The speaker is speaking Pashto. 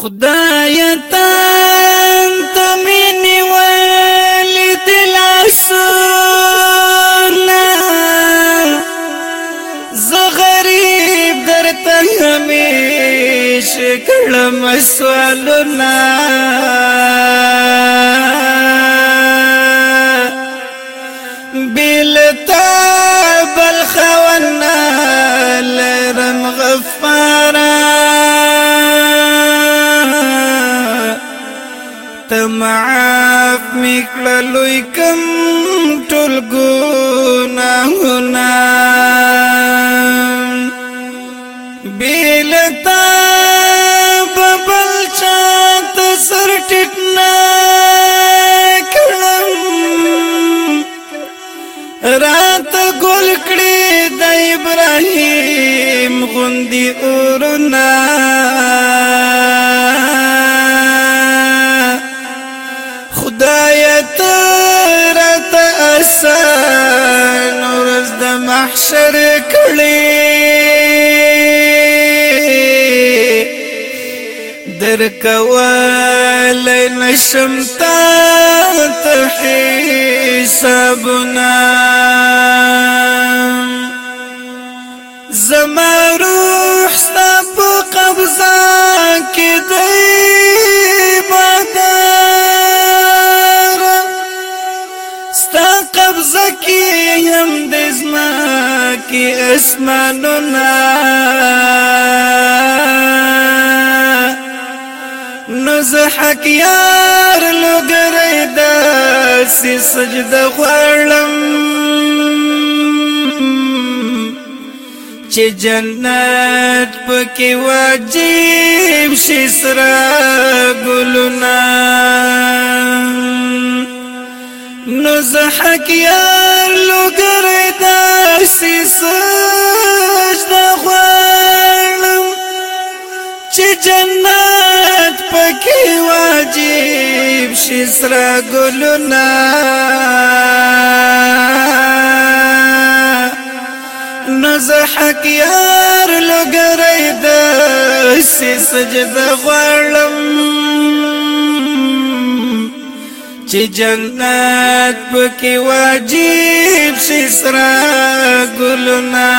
خدای تان تمنی ولید لاسونا زغریب در تهمیش کلم سوالونا بیلتان تمعاف میکړه لوی کم ټول ګناهونه بیلتا ببل چات سر ټټنا کړم رات ګل کړې د ابراهیم غوندي اورنا خدای ترت آسان ورځ د محشر کړي در کوال نشم تا ته حسابنا زمرو ستا قبضه کې يم د زما کې اسمانونه نزه حق یار لګره د سي سجده غړم چې جنت پکې واجب شي سره ګل ز حق یار لوګری دا سی سجدا غوړم چې جنت پکې واجب شي سر ګلنا نز حق یار لوګری دا سی سجدا غوړم چې جنت پکې واجب سسرا ګلنا